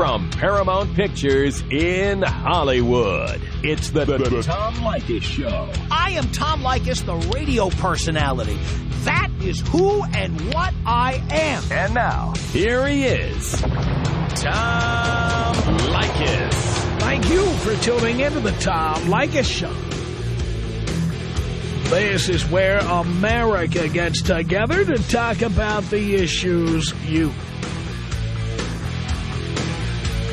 from Paramount Pictures in Hollywood. It's the, the, the Tom Leykis Show. I am Tom Leykis, the radio personality. That is who and what I am. And now, here he is, Tom Leykis. Thank you for tuning into the Tom Leykis Show. This is where America gets together to talk about the issues you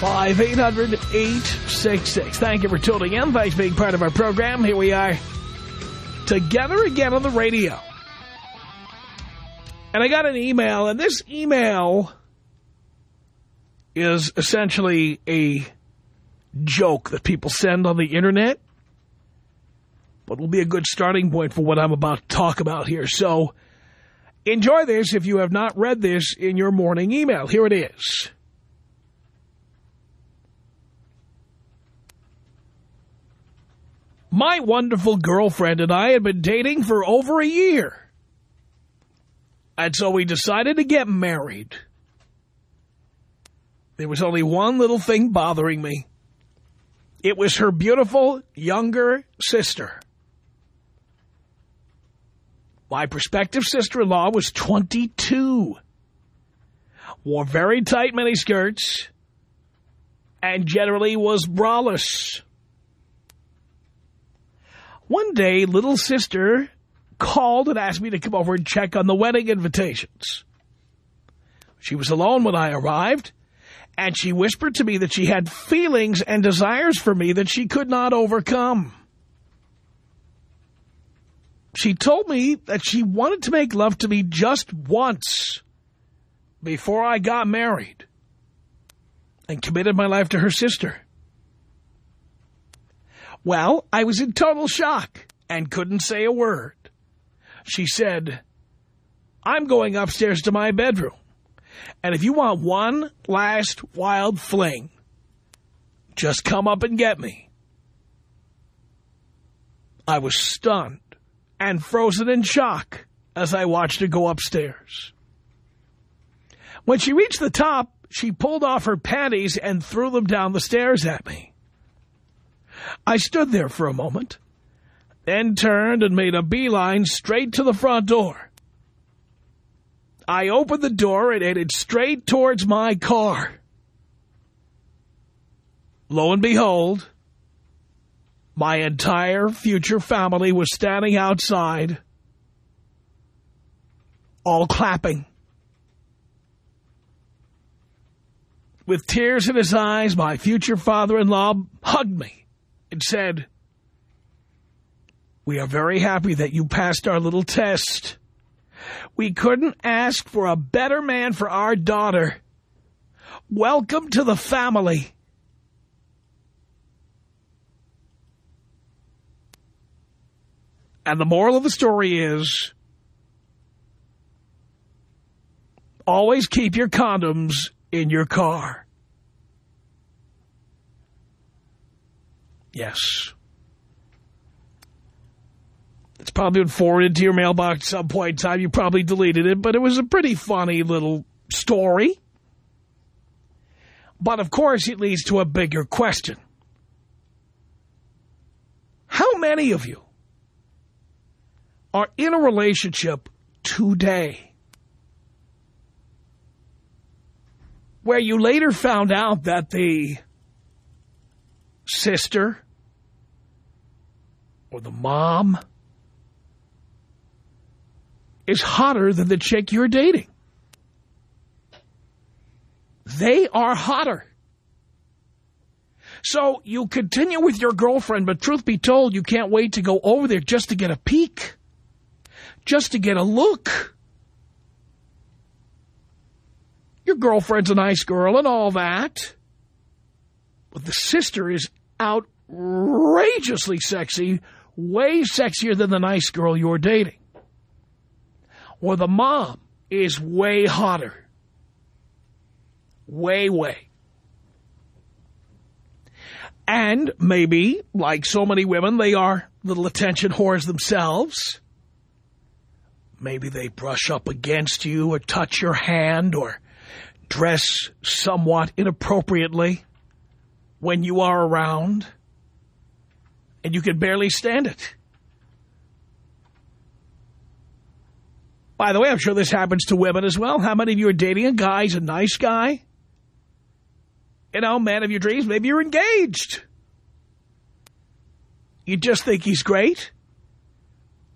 1-800-5800-866. Thank you for tuning in. Thanks for being part of our program. Here we are together again on the radio. And I got an email, and this email is essentially a joke that people send on the Internet but will be a good starting point for what I'm about to talk about here. So enjoy this if you have not read this in your morning email. Here it is. My wonderful girlfriend and I had been dating for over a year. And so we decided to get married. There was only one little thing bothering me. It was her beautiful younger sister. My prospective sister-in-law was 22, wore very tight miniskirts, and generally was braless. One day, little sister called and asked me to come over and check on the wedding invitations. She was alone when I arrived, and she whispered to me that she had feelings and desires for me that she could not overcome. She told me that she wanted to make love to me just once before I got married and committed my life to her sister. Well, I was in total shock and couldn't say a word. She said, I'm going upstairs to my bedroom, and if you want one last wild fling, just come up and get me. I was stunned and frozen in shock as I watched her go upstairs. When she reached the top, she pulled off her panties and threw them down the stairs at me. I stood there for a moment, then turned and made a beeline straight to the front door. I opened the door and headed straight towards my car. Lo and behold, my entire future family was standing outside, all clapping. With tears in his eyes, my future father-in-law hugged me and said, We are very happy that you passed our little test. We couldn't ask for a better man for our daughter. Welcome to the family. And the moral of the story is, always keep your condoms in your car. Yes. It's probably been forwarded to your mailbox at some point in time. You probably deleted it, but it was a pretty funny little story. But, of course, it leads to a bigger question. How many of you are in a relationship today where you later found out that the sister or the mom is hotter than the chick you're dating. They are hotter. So you continue with your girlfriend, but truth be told, you can't wait to go over there just to get a peek just to get a look. Your girlfriend's a nice girl and all that. But the sister is outrageously sexy, way sexier than the nice girl you're dating. Or the mom is way hotter. Way, way. And maybe, like so many women, they are little attention whores themselves. Maybe they brush up against you or touch your hand or dress somewhat inappropriately when you are around. And you can barely stand it. By the way, I'm sure this happens to women as well. How many of you are dating a guy, he's a nice guy? You know, man of your dreams, maybe you're engaged. You just think he's great.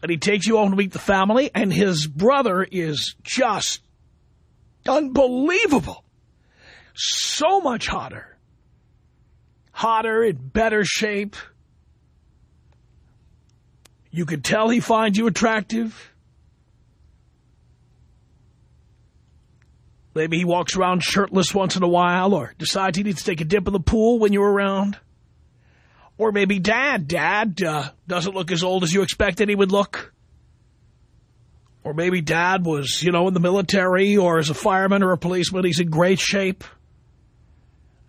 And he takes you home to meet the family, and his brother is just unbelievable. So much hotter. Hotter, in better shape. You could tell he finds you attractive. Maybe he walks around shirtless once in a while or decides he needs to take a dip in the pool when you're around. Or maybe dad. Dad uh, doesn't look as old as you expected he would look. Or maybe dad was, you know, in the military or as a fireman or a policeman. He's in great shape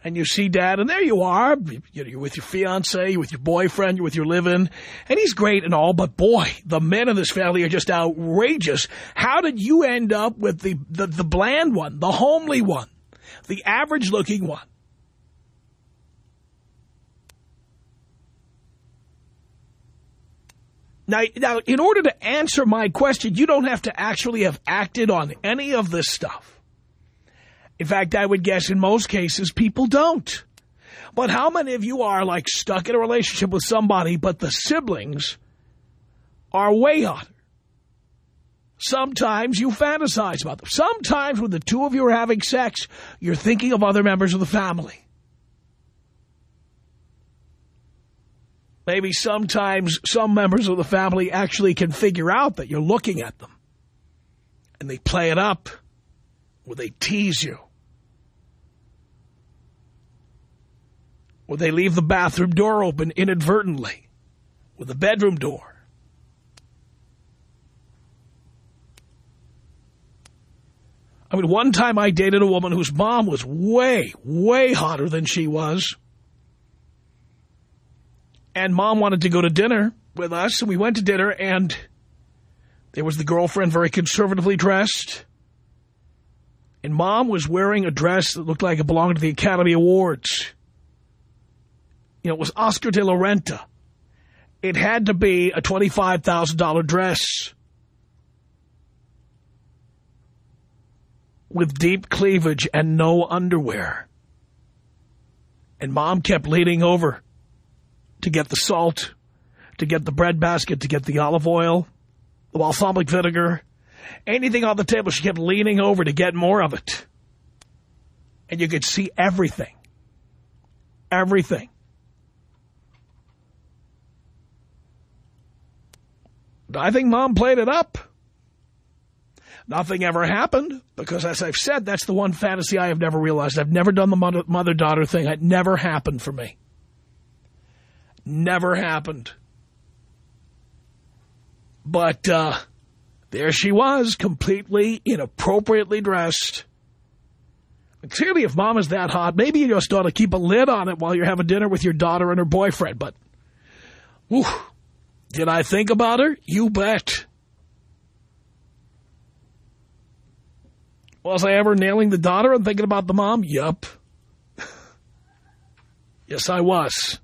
and you see dad, and there you are. You're with your fiance, you're with your boyfriend, you're with your living, and he's great and all, but boy, the men in this family are just outrageous. How did you end up with the, the, the bland one, the homely one, the average-looking one? Now, now, in order to answer my question, you don't have to actually have acted on any of this stuff. In fact, I would guess in most cases, people don't. But how many of you are, like, stuck in a relationship with somebody, but the siblings are way hotter? Sometimes you fantasize about them. Sometimes when the two of you are having sex, you're thinking of other members of the family. Maybe sometimes some members of the family actually can figure out that you're looking at them. And they play it up, or they tease you. Or they leave the bathroom door open inadvertently with the bedroom door. I mean, one time I dated a woman whose mom was way, way hotter than she was. And mom wanted to go to dinner with us, and we went to dinner, and there was the girlfriend very conservatively dressed. And mom was wearing a dress that looked like it belonged to the Academy Awards you know, it was Oscar de la Renta. It had to be a $25,000 dress with deep cleavage and no underwear. And Mom kept leaning over to get the salt, to get the bread basket, to get the olive oil, the balsamic vinegar, anything on the table. She kept leaning over to get more of it. And you could see everything. Everything. I think Mom played it up. Nothing ever happened because, as I've said, that's the one fantasy I have never realized. I've never done the mother-daughter thing. It never happened for me. Never happened. But uh, there she was, completely inappropriately dressed. Clearly, if mom is that hot, maybe you just ought to keep a lid on it while you're having dinner with your daughter and her boyfriend. But, whew, did I think about her? You bet. Was I ever nailing the daughter and thinking about the mom? Yup. yes, I was.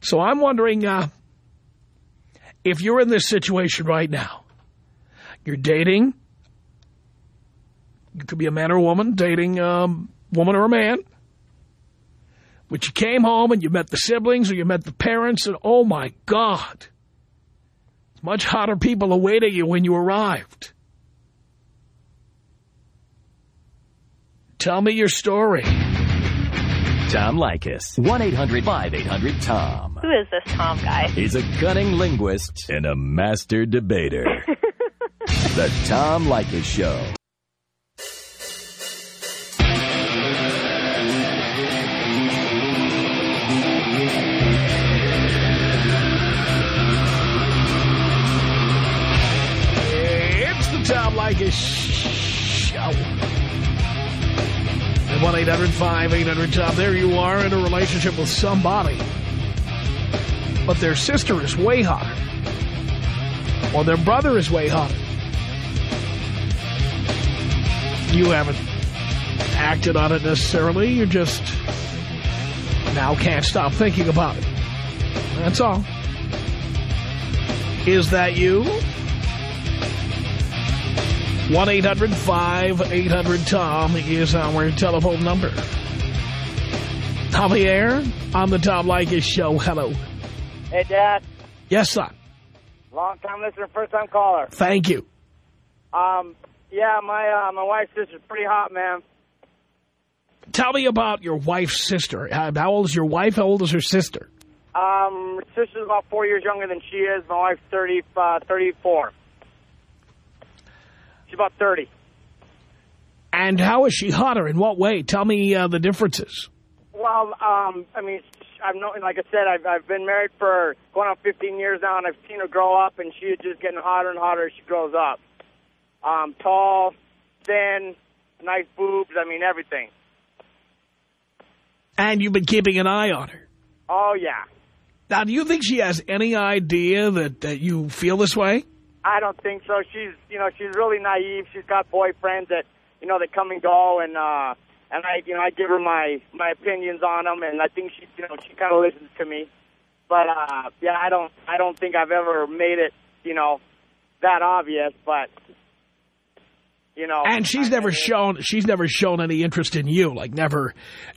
So I'm wondering uh, if you're in this situation right now. You're dating. You could be a man or a woman dating a um, woman or a man. But you came home and you met the siblings or you met the parents and, oh, my God, much hotter people awaiting you when you arrived. Tell me your story. Tom Leykis. 1-800-5800-TOM. Who is this Tom guy? He's a cunning linguist and a master debater. the Tom Leykis Show. Tom Leykis Show. At 1-800-5800-TOM. There you are in a relationship with somebody. But their sister is way hotter. Or their brother is way hotter. You haven't acted on it necessarily. You just now can't stop thinking about it. That's all. Is that you? 1-800-5800-TOM is our telephone number. Javier on the Tom Leykis show. Hello. Hey, Dad. Yes, son. Long time listener, first time caller. Thank you. Um, yeah, my uh, my wife's sister's pretty hot, man. Tell me about your wife's sister. Uh, How old is your wife? How old is her sister? Um, her sister's about four years younger than she is. My wife's 30, uh, 34. She's about 30. And how is she hotter? In what way? Tell me uh, the differences. Well, um, I mean, I've known, like I said, I've I've been married for going on 15 years now, and I've seen her grow up, and she's just getting hotter and hotter as she grows up. Um, tall, thin, nice boobs. I mean, everything. And you've been keeping an eye on her. Oh yeah. Now, do you think she has any idea that, that you feel this way? I don't think so. She's, you know, she's really naive. She's got boyfriends that, you know, that come and go, and uh, and I, you know, I give her my my opinions on them, and I think she, you know, she kind of listens to me. But uh, yeah, I don't, I don't think I've ever made it, you know, that obvious. But you know, And she's I- never mean, shown she's never shown any interest in you, like never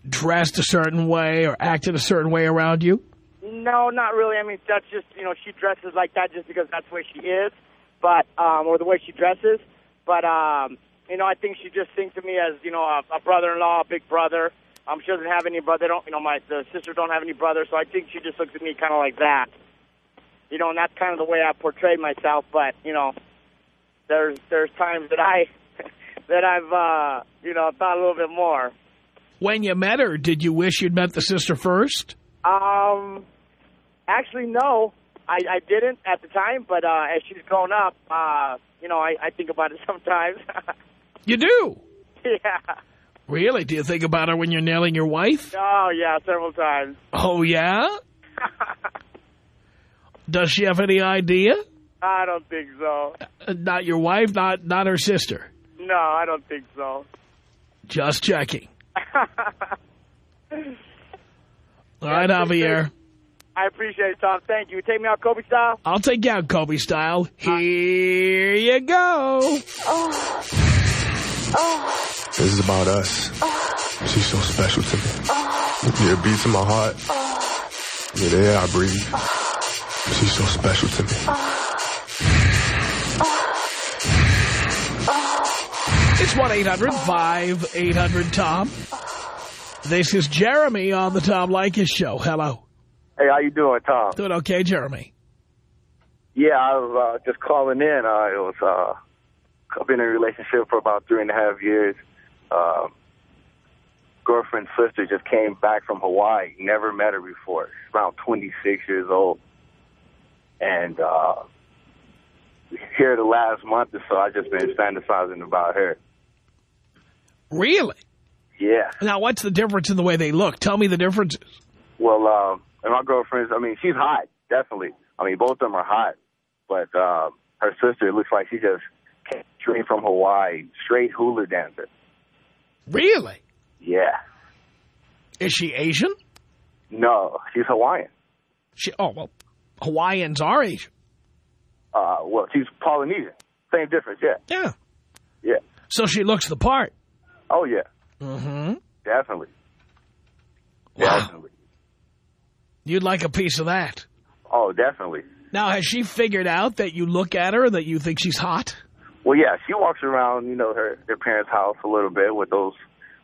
dressed a certain way or acted a certain way around you. No, not really. I mean, that's just you know she dresses like that just because that's where she is, but um, or the way she dresses. But um, you know, I think she just thinks of me as you know a, a brother-in-law, a big brother. Um, she doesn't have any brother. They don't you know my the sisters don't have any brothers, so I think she just looks at me kind of like that. You know, and that's kind of the way I portray myself. But you know, there's there's times that I that I've uh, you know thought a little bit more. When you met her, did you wish you'd met the sister first? Um, actually, no, I, I didn't at the time. But uh, as she's grown up, uh, you know, I, I think about it sometimes. You do? yeah. Really? Do you think about her when you're nailing your wife? Oh, yeah, several times. Oh, yeah? Does she have any idea? I don't think so. Uh, Not your wife, not not her sister. No, I don't think so. Just checking. All right, Javier. I appreciate it, Tom. Thank you. Take me out Kobe style. I'll take you out Kobe style. Here you go. oh, oh. This is about us. Oh. She's so special to me. Oh. Yeah, it beats in my heart. Yeah, the air I breathe. She's so special to me. It's 1-800-5800-TOM. This is Jeremy on the Tom Leykis Show. Hello. Hey, how you doing, Tom? Doing okay, Jeremy? Yeah, I was uh, just calling in. Uh, it was uh, I've been in a relationship for about three and a half years. Uh, girlfriend's sister just came back from Hawaii. Never met her before. She's around 26 years old, and uh, here the last month or so, I've just been fantasizing about her. Really? Yeah. Now, what's the difference in the way they look? Tell me the differences. Well, um, and my girlfriend's, I mean, she's hot, definitely. I mean, both of them are hot. But um, her sister, it looks like she just came straight from Hawaii, straight hula dancer. Really? Yeah. Is she Asian? No, she's Hawaiian. She, oh, well, Hawaiians are Asian. Uh, well, she's Polynesian. Same difference, yeah. Yeah. Yeah. So she looks the part. Oh, yeah. Mm-hmm. Definitely. Wow. Definitely. You'd like a piece of that. Oh, definitely. Now, has she figured out that you look at her and that you think she's hot? Well, yeah, she walks around, you know, her their parents' house a little bit with those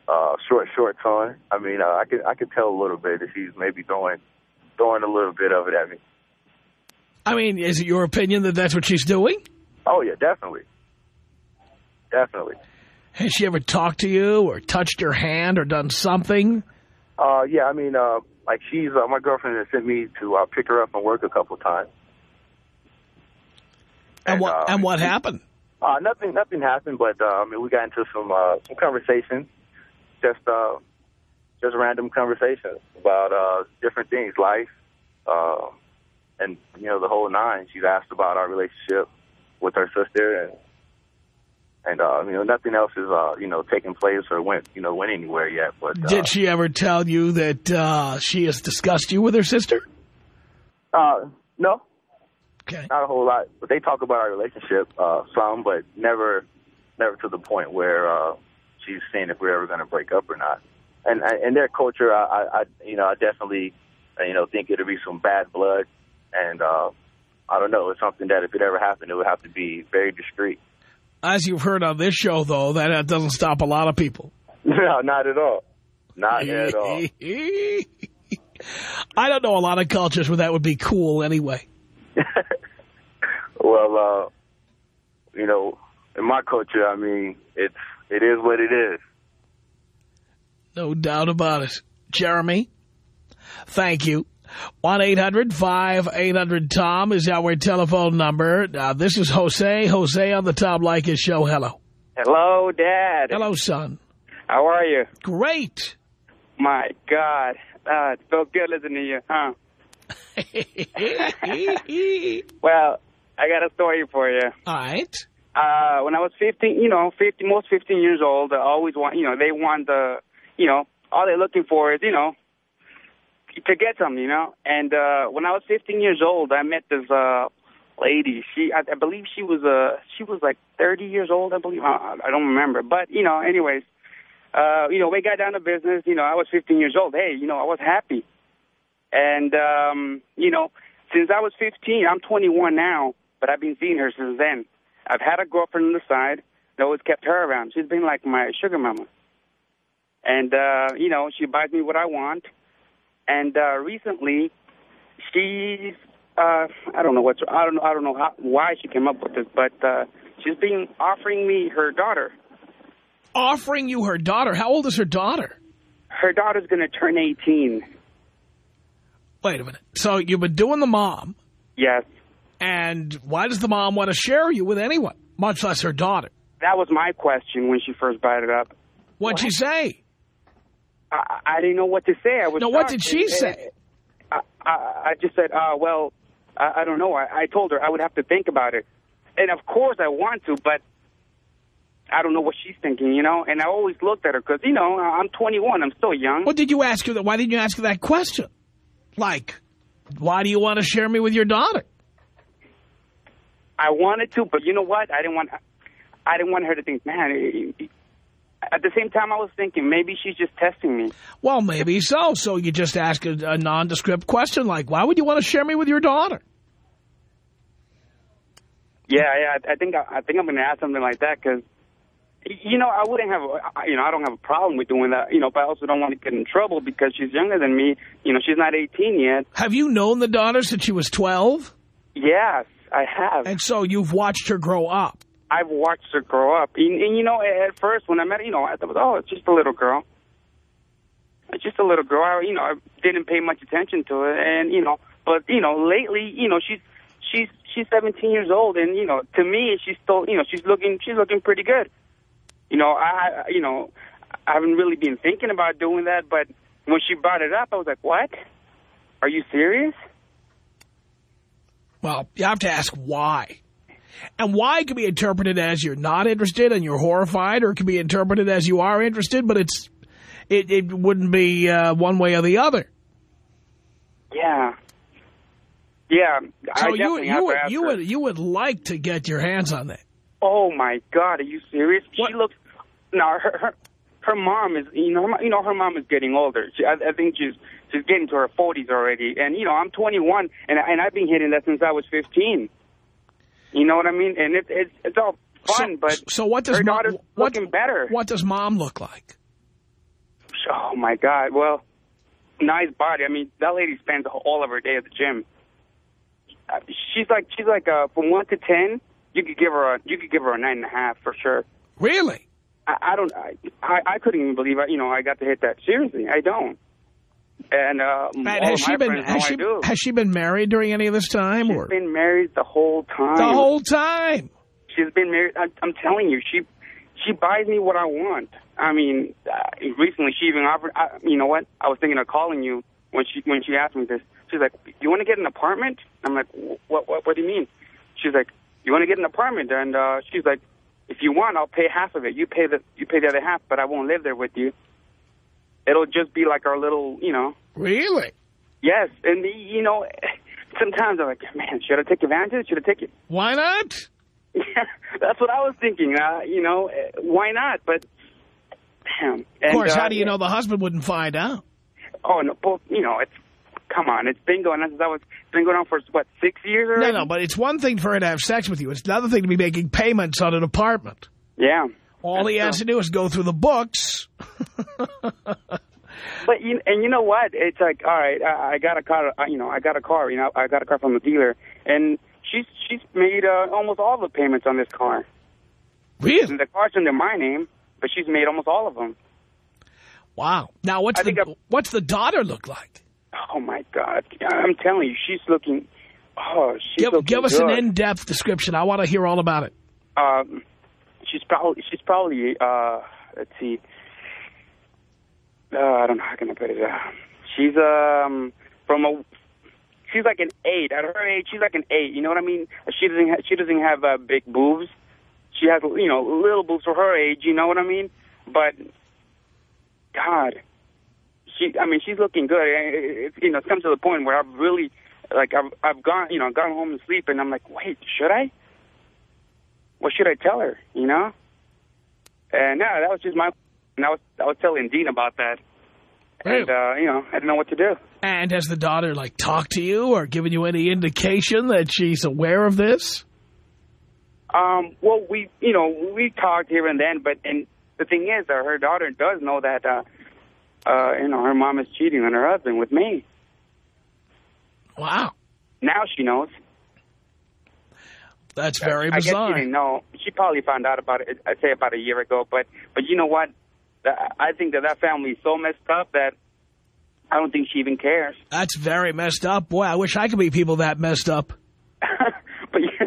uh, short shorts on. I mean, uh, I could I could tell a little bit that she's maybe throwing throwing a little bit of it at me. I mean, is it your opinion that that's what she's doing? Oh yeah, definitely, definitely. Has she ever talked to you or touched your hand or done something? Uh, yeah, I mean, uh, like she's uh, my girlfriend has sent me to uh, pick her up from work a couple of times. And, what uh, and what happened? Uh, nothing, nothing happened, but uh, I mean, we got into some uh, some conversations, just uh, just random conversations about uh, different things, life, uh, and you know the whole nine. She's asked about our relationship with her sister, and and uh, you know nothing else is uh, you know taking place or went you know went anywhere yet. But uh, Did she ever tell you that uh, she has discussed you with her sister? Uh, no, Okay. not a whole lot. But they talk about our relationship uh, some, but never, never to the point where uh, she's seeing if we're ever going to break up or not. And and in their culture, I, I, I you know, I definitely, uh, you know, think it'd be some bad blood, and uh, I don't know. It's something that if it ever happened, it would have to be very discreet. As you've heard on this show, though, that uh, doesn't stop a lot of people. no, not at all. Not at all. I don't know a lot of cultures where that would be cool anyway. Well, uh, you know, in my culture, I mean, it's it is what it is. No doubt about it. Jeremy, thank you. 1-800-5800-TOM is our telephone number. Uh, this is Jose. Jose on the Tom Leykis show. Hello. Hello, Dad. Hello, son. How are you? Great. My God. Uh, it felt good listening to you, huh? Well, I got a story for you. All right. Uh, when I was 15, you know, 15, most 15 years old, I always want, you know, they want the, you know, all they're looking for is, you know, to get something, you know. And uh, when I was 15 years old, I met this uh, lady. She, I, I believe she was, uh, she was like 30 years old, I believe. Uh, I don't remember. But, you know, anyways, uh, you know, we got down to business. You know, I was 15 years old. Hey, you know, I was happy. And, um, you know, since I was 15, I'm 21 now, but I've been seeing her since then. I've had a girlfriend on the side that always kept her around. She's been like my sugar mama. And, uh, you know, she buys me what I want. And uh, recently, she's, uh, I don't know what's, I don't know, I don't know how, why she came up with this, but uh, she's been offering me her daughter. Offering you her daughter. How old is her daughter? Her daughter's going to turn 18. Wait a minute. So you've been doing the mom, Yes. and why does the mom want to share you with anyone, much less her daughter? That was my question when she first brought it up. What'd she say? I, I didn't know what to say. I was No, what did she And- say? I, I, I just said, uh, well, I, I don't know. I, I told her I would have to think about it. And of course I want to, but I don't know what she's thinking, you know? And I always looked at her because, you know, I'm 21. I'm still young. What did you ask her? That? Why didn't you ask her that question? Like, why do you want to share me with your daughter? I wanted to, but you know what? I didn't want I didn't want her to think, man. At the same time, I was thinking maybe she's just testing me. Well, maybe so. So you just ask a, a nondescript question like, why would you want to share me with your daughter? Yeah, yeah. I- I think I, I think I'm going to ask something like that because, you know, I wouldn't have, you know, I don't have a problem with doing that, you know, but I also don't want to get in trouble because she's younger than me. You know, she's not 18 yet. Have you known the daughter since she was 12? Yes, I have. And so you've watched her grow up. I've watched her grow up. And, and, you know, at first when I met her, you know, I thought, oh, it's just a little girl. It's just a little girl. I, you know, I didn't pay much attention to it. And, you know, but, you know, lately, you know, she's, she's, she's 17 years old. And, you know, to me, she's still, you know, she's looking, she's looking pretty good. You know, I- you know, I haven't really been thinking about doing that. But when she brought it up, I was like, what? Are you serious? Well, you have to ask why. And why can be interpreted as you're not interested and you're horrified, or it can be interpreted as you are interested, but it's it, it wouldn't be uh, one way or the other. Yeah. Yeah. I So you you would you would you would like to get your hands on that. Oh my God, are you serious? What? She looks. No, her her her mom is. You know, her, you know, her mom is getting older. She, I, I think she's she's getting to her forties already. And you know, I'm 21, and and I've been hitting that since I was 15. You know what I mean? And it's it's it's all fun, so, but so what does her mom, daughter's what, looking better. What does mom look like? Oh my God. Well, nice body. I mean, that lady spends all of her day at the gym. Uh, She's like she's like uh, from one to ten. You could give her a you could give her a nine and a half for sure. Really? I, I don't. I, I I couldn't even believe I, you know I got to hit that. Seriously, I don't. And uh, has she been friends has she do. has she been married during any of this time, She's or been married the whole time. the whole time? she's been married. I, I'm telling you, she she buys me what I want. I mean, uh, recently she even offered. I, you know what? I was thinking of calling you when she when she asked me this. She's like, "You want to get an apartment?" I'm like, "What? What? What do you mean?" She's like, "You want to get an apartment?" And uh, she's like, "If you want, I'll pay half of it. You pay the you pay the other half, but I won't live there with you. It'll just be like our little, you know." Really? Yes, and the, you know, sometimes I'm like, man, should I take advantage? Should I take it? Why not? Yeah, that's what I was thinking. Uh, you know, uh, why not? But damn. Of course, uh, how do you know the husband wouldn't find out? Oh no, well, you know, it's come on, it's been going on since I was it's been going on for what six years or No, no, but it's one thing for her to have sex with you. It's another thing to be making payments on an apartment. Yeah. All he has to do is go through the books. But you and you know what? It's like, all right, I, I got a car. You know, I got a car. You know, I got a car from the dealer, and she's she's made uh, almost all the payments on this car. Really? And the car's under my name, but she's made almost all of them. Wow. Now, what's I the I- what's the daughter look like? Oh my God! I'm telling you, she's looking. Oh, she's Give, looking give us an in-depth description. I want to hear all about it. Um, she's probably she's probably uh, let's see. Uh, I don't know how can I put it. Uh, she's um from a she's like an eight at her age. She's like an eight. You know what I mean? She doesn't ha- she doesn't have uh, big boobs. She has you know little boobs for her age. You know what I mean? But God, she I mean she's looking good. It, it, you know, it's come to the point where I've really like I've I've gone you know gone home and sleep and I'm like, wait, should I? What should I tell her? You know? And yeah, that was just my. And I was I was telling Dean about that. And uh, you know, I didn't know what to do. And has the daughter, like, talked to you or given you any indication that she's aware of this? Um, well, we, you know, we talked here and then, but and the thing is, uh, her daughter does know that, uh, uh, you know, her mom is cheating on her husband with me. Wow. Now she knows. That's very I guess she didn't know. She probably found out about it. I'd say about a year ago. But but you know what? I think that that family is so messed up that I don't think she even cares. That's very messed up. Boy, I wish I could be people that messed up. but yeah,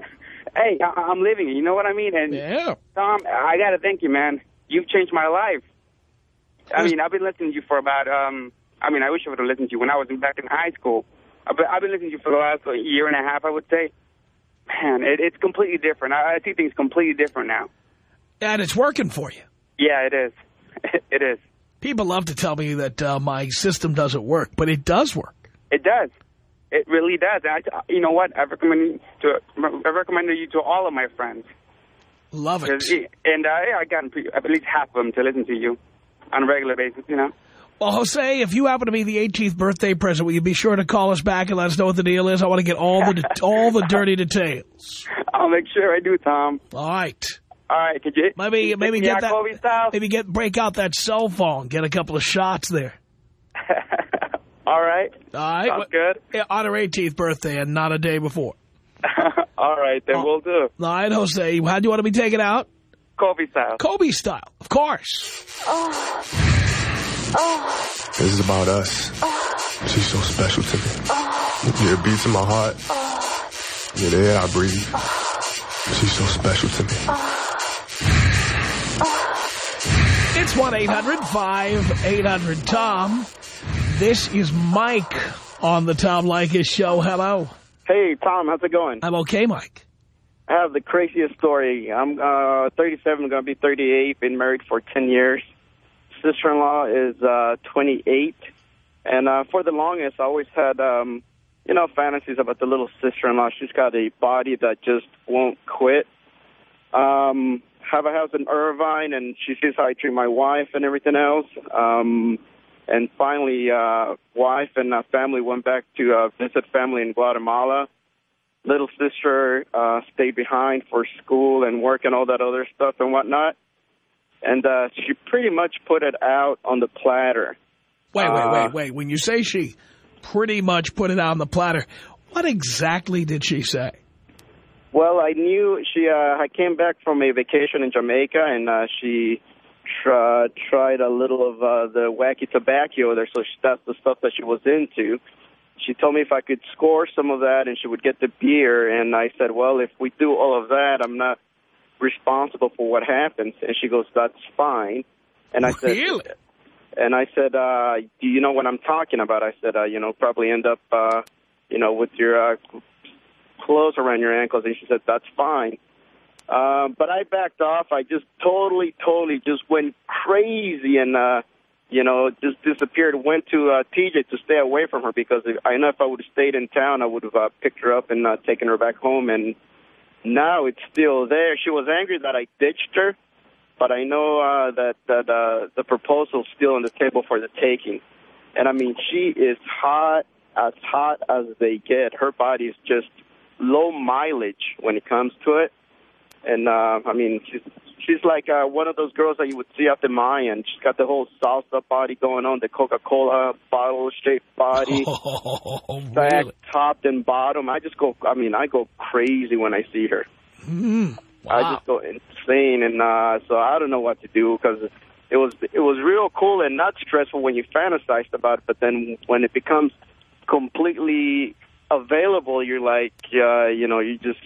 hey, I, I'm living it. You know what I mean? And Yeah. Tom, I got to thank you, man. You've changed my life. I mean, I've been listening to you for about, um, I mean, I wish I would have listened to you when I was back in high school. I've been, I've been listening to you for the last year and a half, I would say. Man, it, it's completely different. I, I see things completely different now. And it's working for you. Yeah, it is. it is. People love to tell me that uh, my system doesn't work, but it does work. It does. It really does. And I, you know what? I recommend you to. I recommend you to all of my friends. Love it- And uh, I got at least half of them to listen to you on a regular basis. You know. Well, Jose, if you happen to be the 18th birthday present, will you be sure to call us back and let us know what the deal is? I want to get all the all the dirty details. I'll make sure I do, Tom. All right. All right, could you Maybe you maybe get that Kobe style? maybe get break out that cell phone, get a couple of shots there. All right. All right. Sounds good. Yeah, on her 18th birthday and not a day before. All right, then Oh. we'll do. All right, Jose, how do you want to be taken out? Kobe style. Kobe style, of course. Oh. This is about us. She's so special to me. Yeah, it beats in my heart. Yeah, the air I breathe. She's so special to me. It's 1-800-5800-TOM. This is Mike on the Tom Leykis Show. Hello. Hey, Tom, how's it going? I'm okay, Mike. I have the craziest story. I'm uh, 37, going to be 38, been married for 10 years. Sister-in-law is uh, 28. And uh, for the longest, I always had, um, you know, fantasies about the little sister-in-law. She's got a body that just won't quit. Um, have a house in Irvine, and she sees how I treat my wife and everything else. Um, and finally, uh, wife and uh, family went back to uh, visit family in Guatemala little sister uh, stayed behind for school and work and all that other stuff and whatnot. And uh, she pretty much put it out on the platter. Wait, wait, Uh, wait, wait. When you say she pretty much put it out on the platter, what exactly did she say? Well, I knew she. Uh, I came back from a vacation in Jamaica, and uh, she tr- tried a little of uh, the wacky tobacco there. So she, that's the stuff that she was into. She told me if I could score some of that, and she would get the beer. And I said, well, if we do all of that, I'm not responsible for what happens. And she goes, that's fine. And I said, and I said, uh, do you know what I'm talking about? I said, uh, you know, probably end up, uh, you know, with your uh, clothes around your ankles. And she said, that's fine. Um, but I backed off. I just totally, totally just went crazy and, uh, you know, just disappeared. Went to uh, TJ to stay away from her because I know if I would have stayed in town, I would have uh, picked her up and uh, taken her back home. And now it's still there. She was angry that I ditched her, but I know uh, that that uh, the proposal's still on the table for the taking. And I mean, she is hot as hot as they get. Her body is just low mileage when it comes to it. And uh, I mean, she's she's like uh, one of those girls that you would see at the Mayan. She's got the whole salsa body going on, the Coca-Cola bottle-shaped body, Oh, back, really? top and bottom. I just go. I mean, I go crazy when I see her. Mm, I just go insane, and uh, so I don't know what to do because it was it was real cool and not stressful when you fantasized about it, but then when it becomes completely available, you're like, uh, you know, you just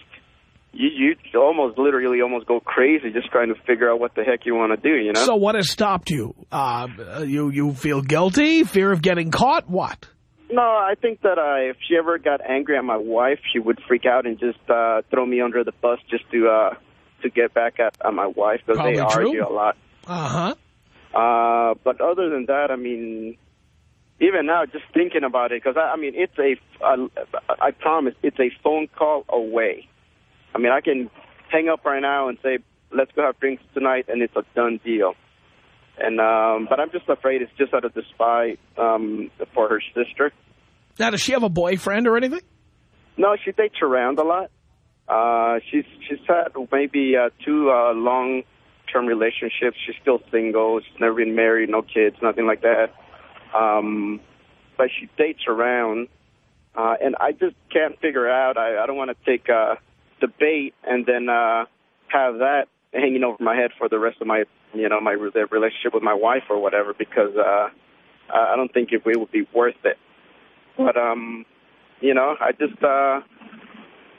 you you almost literally almost go crazy just trying to figure out what the heck you want to do, you know? So what has stopped you? Uh, you you feel guilty? Fear of getting caught? What? No, I think that uh, if she ever got angry at my wife, she would freak out and just uh, throw me under the bus just to uh, to get back at, at my wife because they true. argue a lot. Uh-huh. Uh, but other than that, I mean, even now, just thinking about it, because I, I mean, it's a, uh, promise, it's a phone call away. I mean, I can hang up right now and say, let's go have drinks tonight, and it's a done deal. And um, but I'm just afraid it's just out of despite um, for her sister. Now, does she have a boyfriend or anything? No, she dates around a lot. Uh, she's she's had maybe uh, two uh, long term relationships. She's still single. She's never been married, no kids, nothing like that. Um, but she dates around, uh, and I just can't figure out. I, I don't want to take uh, bait and then uh, have that hanging over my head for the rest of my, you know, my relationship with my wife or whatever, because uh, I don't think it, it would be worth it. But um, you know, I just uh,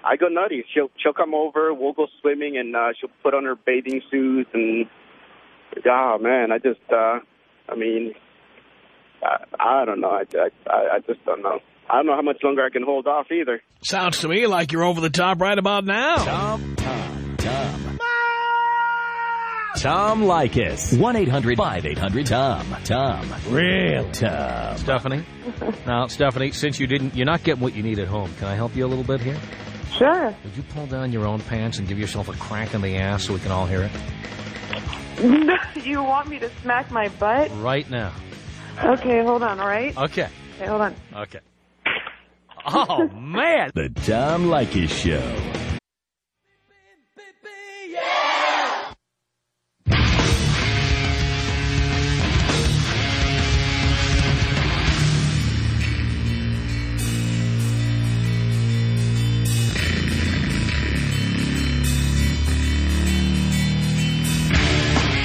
I go nutty. She'll she'll come over. We'll go swimming, and uh, she'll put on her bathing suit, and oh man, I just uh, I mean, I, I don't know. I, I I just don't know. I don't know how much longer I can hold off either. Sounds to me like you're over the top right about now. Tom, Tom, Tom. Ah! Tom Leykis. 1-800-5800-TOM. Tom. Real. Tom. Stephanie? now, Stephanie, since you didn't, you're not getting what you need at home, can I help you a little bit here? Sure. Would you pull down your own pants and give yourself a crack in the ass so we can all hear it? you want me to smack my butt? Right now. Okay, hold on, all right? Okay. Okay, hold on. Okay. Oh, man. The Tom Leykis Show.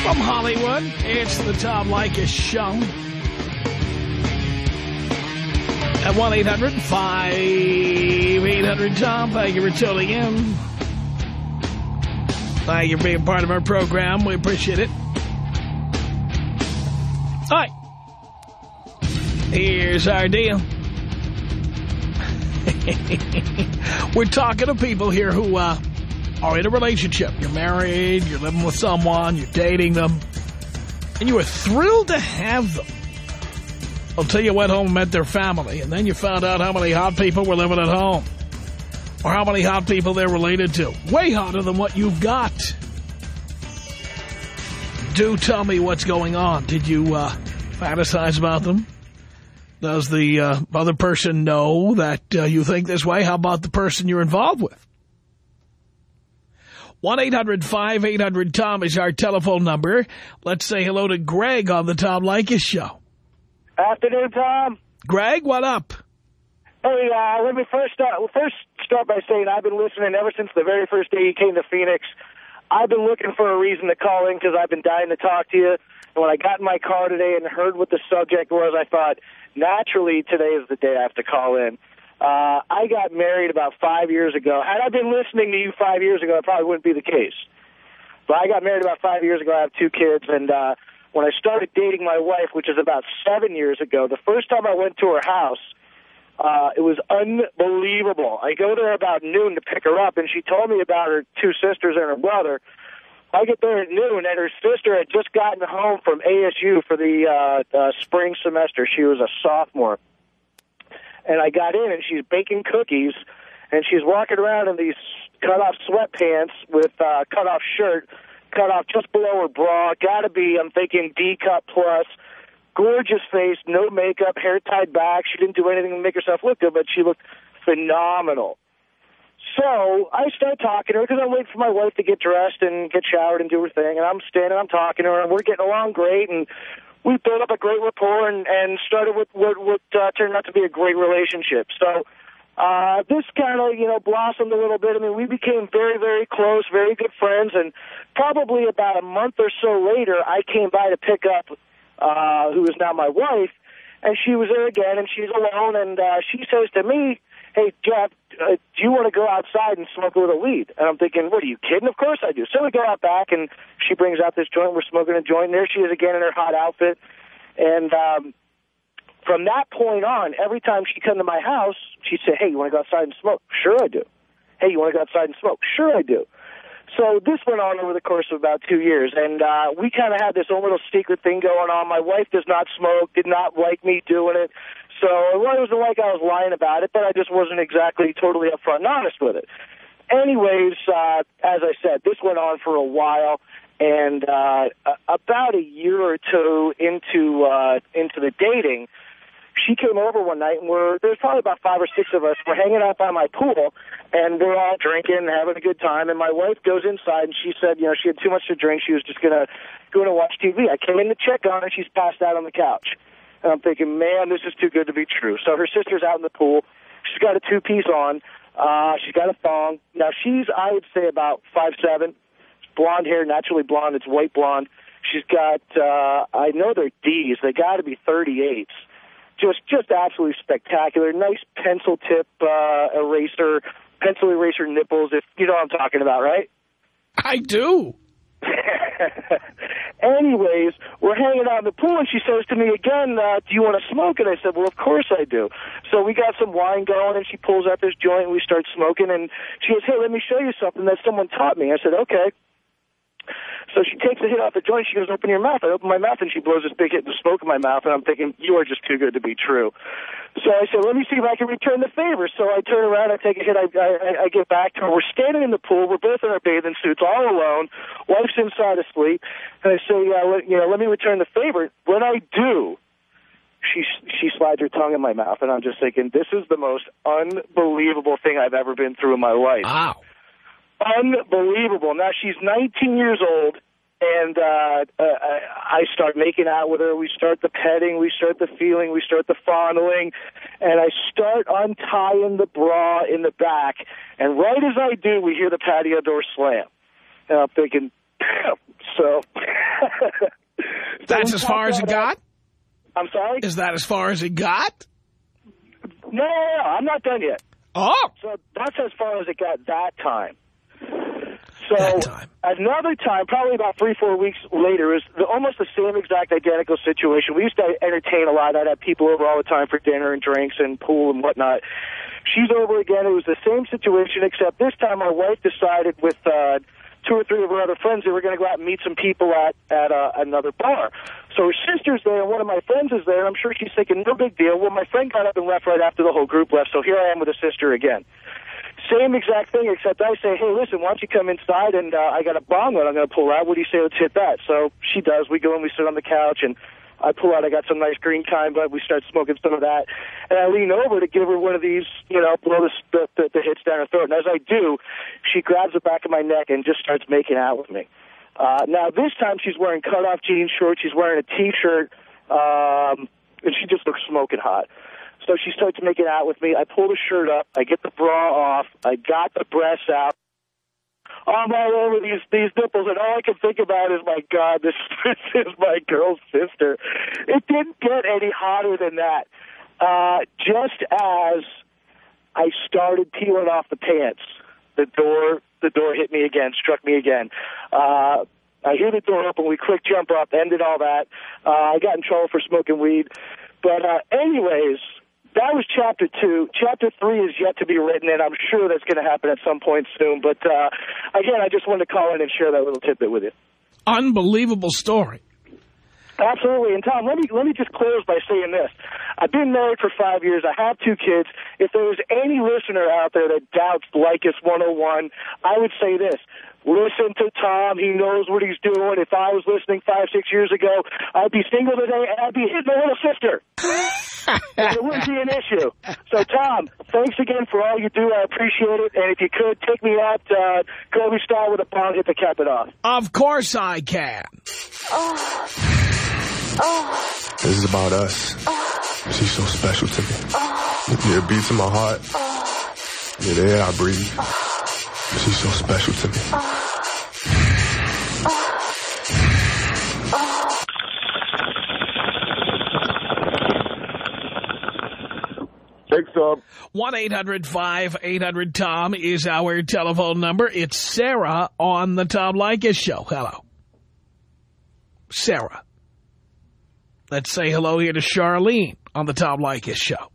From Hollywood, it's the Tom Leykis Show. At 1-800-5800-TOM. Thank you for tuning in. Thank you for being part of our program. We appreciate it. All right. Here's our deal. We're talking to people here who uh, are in a relationship. You're married, you're living with someone, you're dating them, and you are thrilled to have them until you went home and met their family, and then you found out how many hot people were living at home, or how many hot people they're related to. Way hotter than what you've got. Do tell me what's going on. Did you uh, fantasize about them? Does the uh, other person know that uh, you think this way? How about the person you're involved with? 1-800-5800-TOM is our telephone number. Let's say hello to Greg on the Tom Leykis Show. Afternoon, Tom. Greg, what up? Hey, uh, let me first start. First start by saying I've been listening ever since the very first day you came to Phoenix. I've been looking for a reason to call in because I've been dying to talk to you. And when I got in my car today and heard what the subject was, I thought naturally today is the day I have to call in. Uh, I got married about five years ago. Had I been listening to you five years ago, it probably wouldn't be the case. But I got married about five years ago. I have two kids, and uh, when I started dating my wife, which is about seven years ago, the first time I went to her house, uh, it was unbelievable. I go there about noon to pick her up, and she told me about her two sisters and her brother. I get there at noon, and her sister had just gotten home from ASU for the uh, uh, spring semester. She was a sophomore. And I got in, and she's baking cookies, and she's walking around in these cut-off sweatpants with uh, cut-off shirt, cut off just below her bra. Got to be, I'm thinking, D-cup plus. Gorgeous face, no makeup, hair tied back. She didn't do anything to make herself look good, but she looked phenomenal. So I start talking to her because I'm waiting for my wife to get dressed and get showered and do her thing. And I'm standing, I'm talking to her, and we're getting along great. And we built up a great rapport and, and started with what, what uh, turned out to be a great relationship. So uh, this kind of, you know, blossomed a little bit. I mean, we became very, very close, very good friends. And probably about a month or so later, I came by to pick up uh, who is now my wife. And she was there again, and she's alone. And uh, she says to me, hey, Jeff, uh, do you want to go outside and smoke a little weed? And I'm thinking, what, are you kidding? Of course I do. So we go out back, and she brings out this joint. We're smoking a joint. And there she is again in her hot outfit. And um, from that point on, every time she come to my house, she'd say, hey, you want to go outside and smoke? Sure I do. Hey, you want to go outside and smoke? Sure I do. So this went on over the course of about two years, and uh, we kind of had this own little secret thing going on. My wife does not smoke, did not like me doing it. So it wasn't like I was lying about it, but I just wasn't exactly totally upfront and honest with it. Anyways, uh, as I said, this went on for a while, and uh, about a year or two into uh, into the dating, she came over one night, and we're there's probably about five or six of us. We're hanging out by my pool, and we're all drinking, having a good time. And my wife goes inside, and she said, you know, she had too much to drink. She was just gonna go to watch TV. I came in to check on her. She's passed out on the couch. And I'm thinking, man, this is too good to be true. So her sister's out in the pool. She's got a two-piece on. Uh, she's got a thong. Now, she's, I would say, about five seven. Blonde hair, naturally blonde. It's white blonde. She's got, uh, I know they're D's. They got to be 38s. Just, just absolutely spectacular. Nice pencil tip uh, eraser, pencil eraser nipples, if you know what I'm talking about, right? I do. Anyways, we're hanging out in the pool, and she says to me again, uh, do you want to smoke? And I said, well, of course I do. So we got some wine going, and she pulls out this joint, and we start smoking, and she goes, hey, let me show you something that someone taught me. I said, okay. So she takes a hit off the joint. She goes, open your mouth. I open my mouth, and she blows this big hit of smoke in my mouth, and I'm thinking, you are just too good to be true. So I said, let me see if I can return the favor. So I turn around, I take a hit, I, I, I get back to her. We're standing in the pool. We're both in our bathing suits, all alone. Wife's inside asleep. And I say, yeah, let, you know, let me return the favor. When I do, she she slides her tongue in my mouth, and I'm just thinking, this is the most unbelievable thing I've ever been through in my life. Wow. Unbelievable. Now, she's 19 years old, and uh, uh, I start making out with her. We start the petting, we start the feeling, we start the fondling, and I start untying the bra in the back. And right as I do, we hear the patio door slam. And I'm thinking, so. That's as far as it got? I'm sorry? Is that as far as it got? No, no, no, I'm not done yet. Oh. So that's as far as it got that time. So another time, probably about three, four weeks later, is the, almost the same exact identical situation. We used to entertain a lot. I'd have people over all the time for dinner and drinks and pool and whatnot. She's over again. It was the same situation, except this time my wife decided with uh, two or three of her other friends they were going to go out and meet some people at at uh, another bar. So her sister's there, and one of my friends is there. I'm sure she's thinking, no big deal. Well, my friend got up and left right after the whole group left, so here I am with a sister again. Same exact thing, except I say, hey, listen, why don't you come inside, and uh, I got a bong that I'm going to pull out. What do you say, let's hit that? So she does. We go and we sit on the couch, and I pull out, I got some nice green time, but we start smoking some of that. And I lean over to give her one of these, you know, blow the, the, the, the hits down her throat. And as I do, she grabs the back of my neck and just starts making out with me. Uh, now, this time she's wearing cut-off jean shorts. She's wearing a T-shirt, um, and she just looks smoking hot. So she starts making out with me. I pull the shirt up. I get the bra off. I got the breasts out. I'm all over these these nipples, and all I can think about is, my God, this, this is my girl's sister. It didn't get any hotter than that. Uh, just as I started peeling off the pants, the door the door hit me again, struck me again. Uh, I hear the door open. We quick jump up, ended all that. Uh, I got in trouble for smoking weed. But uh, anyways, that was chapter two. Chapter three is yet to be written, and I'm sure that's going to happen at some point soon. But uh, again, I just wanted to call in and share that little tidbit with you. Unbelievable story. Absolutely. And Tom, let me let me just close by saying this. I've been married for five years. I have two kids. If there's any listener out there that doubts Leykis 101, I would say this. Listen to Tom. He knows what he's doing. If I was listening five, six years ago, I'd be single today and I'd be hitting my little sister. It wouldn't be an issue. So, Tom, thanks again for all you do. I appreciate it. And if you could, take me out uh, Kobe style with a bong, hit the cap it off. Of course I can. This is about us. She's so special to me. Yeah, it beats in my heart. Yeah, the air I breathe. She's so special to me. 1-800-5800-TOM is our telephone number. It's Sarah on the Tom Leykis Show. Hello. Sarah. Let's say hello here to Charlene on the Tom Leykis Show.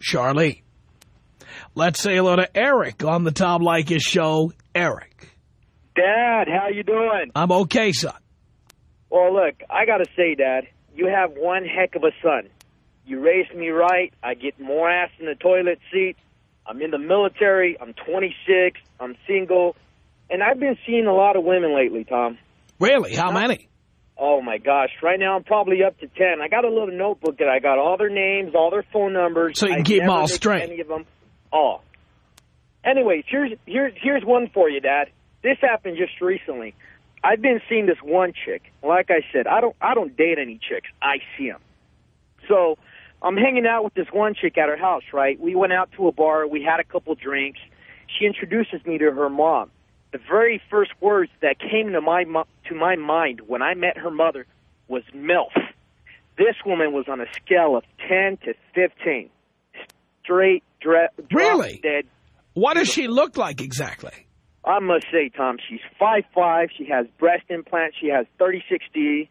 Charlene. Let's say hello to Eric on the Tom Leykis Show. Eric. Dad, how you doing? I'm okay, son. Well, look, I got to say, Dad, you have one heck of a son. You raised me right. I get more ass in the toilet seat. I'm in the military. I'm 26. I'm single. And I've been seeing a lot of women lately, Tom. Really? How many? Oh, my gosh. Right now, I'm probably up to 10. I got a little notebook that I got all their names, all their phone numbers. So you can I keep 'em never all straight. Any of them. Oh. Anyways, here's, here's, here's one for you, Dad. This happened just recently. I've been seeing this one chick. Like I said, I don't I don't date any chicks. I see them. So I'm hanging out with this one chick at her house, right? We went out to a bar. We had a couple drinks. She introduces me to her mom. The very first words that came to my to my mind when I met her mother was MILF. This woman was on a scale of 10 to 15. Straight, dre- Really? dead. What does she look like exactly? I must say, Tom, she's five five. She has breast implants. She has 36D.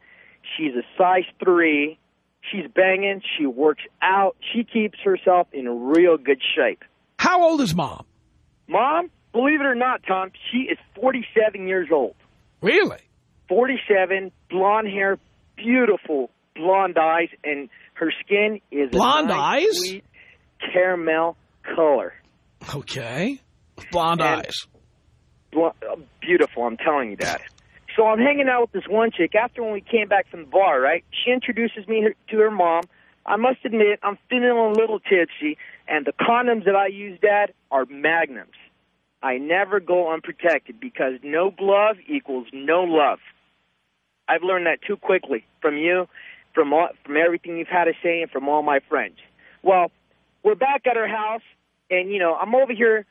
She's a size 3. She's banging. She works out. She keeps herself in real good shape. How old is mom? Mom, believe it or not, Tom, she is 47 years old. Really? 47, blonde hair, beautiful blonde eyes, and her skin is Blonde nice, eyes? sweet caramel color. Okay. Blonde And- eyes. Bl- uh, beautiful, I'm telling you that. So I'm hanging out with this one chick after when we came back from the bar, right? She introduces me to her mom. I must admit, I'm feeling a little tipsy, and the condoms that I use, Dad, are magnums. I never go unprotected because no glove equals no love. I've learned that too quickly from you, from all, from everything you've had to say, and from all my friends. Well, we're back at her house, and you know I'm over here.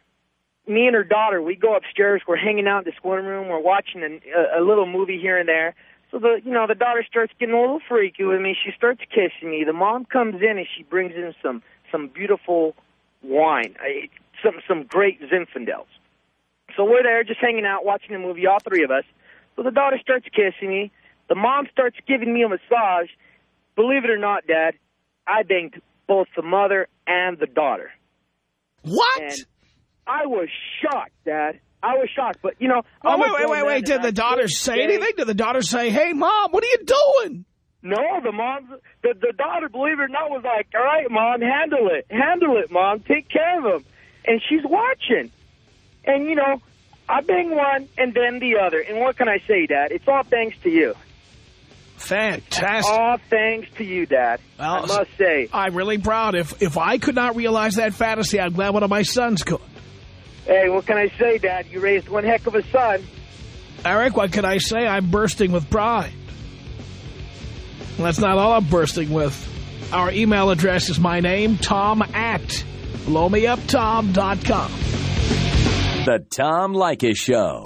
Me and her daughter, we go upstairs. We're hanging out in the one room. We're watching a, a little movie here and there. So the you know the daughter starts getting a little freaky with me. She starts kissing me. The mom comes in and she brings in some some beautiful wine, some some great Zinfandels. So we're there just hanging out, watching a movie, all three of us. So the daughter starts kissing me. The mom starts giving me a massage. Believe it or not, Dad, I banged both the mother and the daughter. What? And I was shocked, Dad. I was shocked, but you know. Oh, wait, wait, wait, wait. Did the daughter say anything? Did the daughter say, hey, mom, what are you doing? No, the mom, the the daughter, believe it or not, was like, "All right, mom, handle it, handle it, mom, take care of him," and she's watching. And you know, I bang one and then the other. And what can I say, Dad? It's all thanks to you. Fantastic. All thanks to you, Dad. I must say. I'm really proud. If if I could not realize that fantasy, I'm glad one of my sons could. Hey, what can I say, Dad? You raised one heck of a son. Eric, what can I say? I'm bursting with pride. And that's not all I'm bursting with. Our email address is my name, Tom at blowmeuptom.com. The Tom Leykis Show.